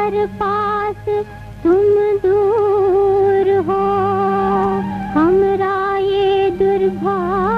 हर पास तुम दूर हो। हमरा ये दुर्भाग्य